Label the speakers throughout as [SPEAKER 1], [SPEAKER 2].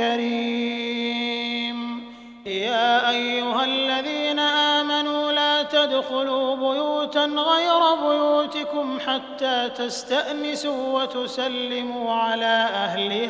[SPEAKER 1] كريم يا أيها الذين آمنوا لا تدخلوا بيوتا غير بيوتكم حتى تستأنسوا وتسلموا على أهلها.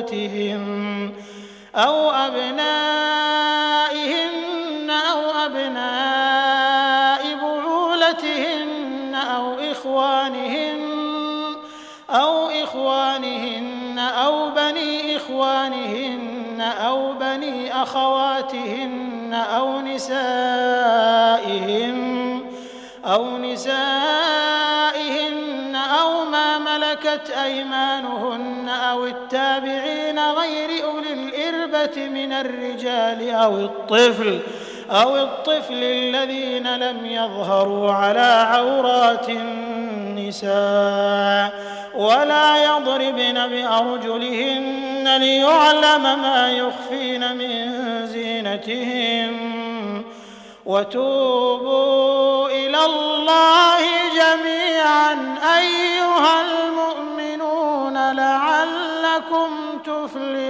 [SPEAKER 1] بعولتهن أو أبنائهن أو أبناء بعولتهن أو إخوانهن أو إخوانهن أو بني إخوانهن أو بني أخواتهن أو نسائهن أو نسائهن أو ما ملكت أيمانهن التابعين غير أولي الإربة من الرجال أو الطفل أو الطفل الذين لم يظهروا على عورات النساء ولا يضربن بأرجلهن ليعلم ما يخفين من زينتهن وتوبوا إلى الله جميعا أيها المؤمنون.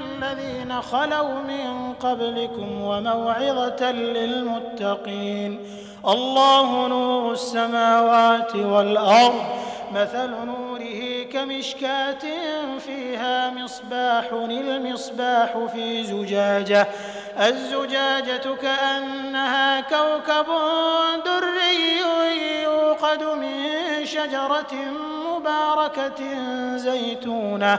[SPEAKER 1] الذين خلوا من قبلكم وموعظة للمتقين. الله نور السماوات والأرض مثل نوره كمشكاة فيها مصباح المصباح في زجاجة. الزجاجة كأنها كوكب دري يوقد من شجرة مباركة زيتونة.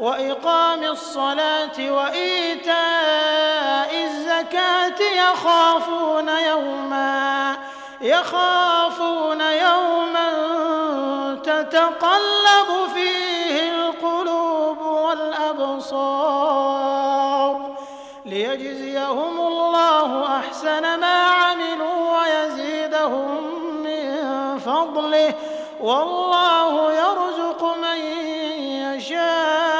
[SPEAKER 1] وإقام الصلاة وإيتاء الزكاة يخافون يوما يخافون يوما تتقلب فيه القلوب والأبصار ليجزيهم الله أحسن ما عملوا ويزيدهم من فضله والله يرزق من يشاء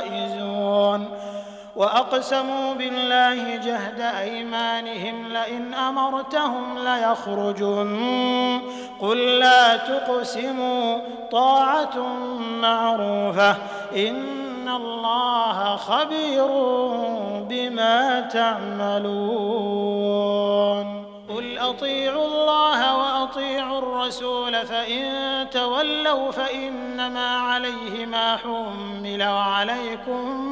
[SPEAKER 1] وأقسموا بالله جهد أيمانهم لئن أمرتهم ليخرجن. قل لا تقسموا طاعة معروفة. إن الله خبير بما تعملون. قل أطيعوا الله وأطيعوا الرسول فإن تولوا فإنما عليه ما حمل وعليكم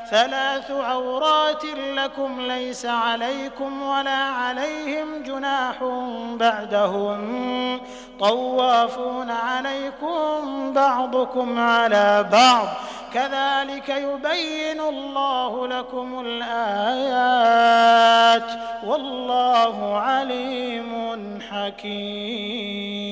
[SPEAKER 1] ثلاث عورات لكم ليس عليكم ولا عليهم جناح بعدهم. طوافون عليكم بعضكم على بعض. كذلك يبين الله لكم الآيات. والله عليم حكيم.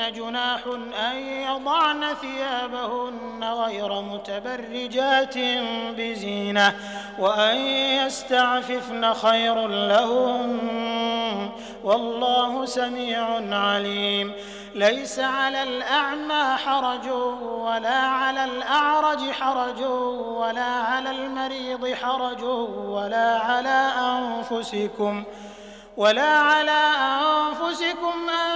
[SPEAKER 1] جناح أن يضعن ثيابهن غير متبرجات بزينة وأن يستعففن خير لهن والله سميع عليم. ليس على الأعمى حرج ولا على الأعرج حرج ولا على المريض حرج ولا على أنفسكم ولا على أنفسكم أن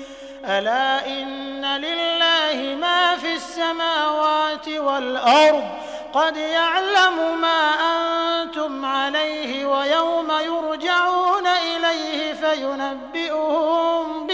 [SPEAKER 1] ألا إن لله ما في السماوات والأرض قد يعلم ما أنتم عليه ويوم يرجعون إليه فينبئهم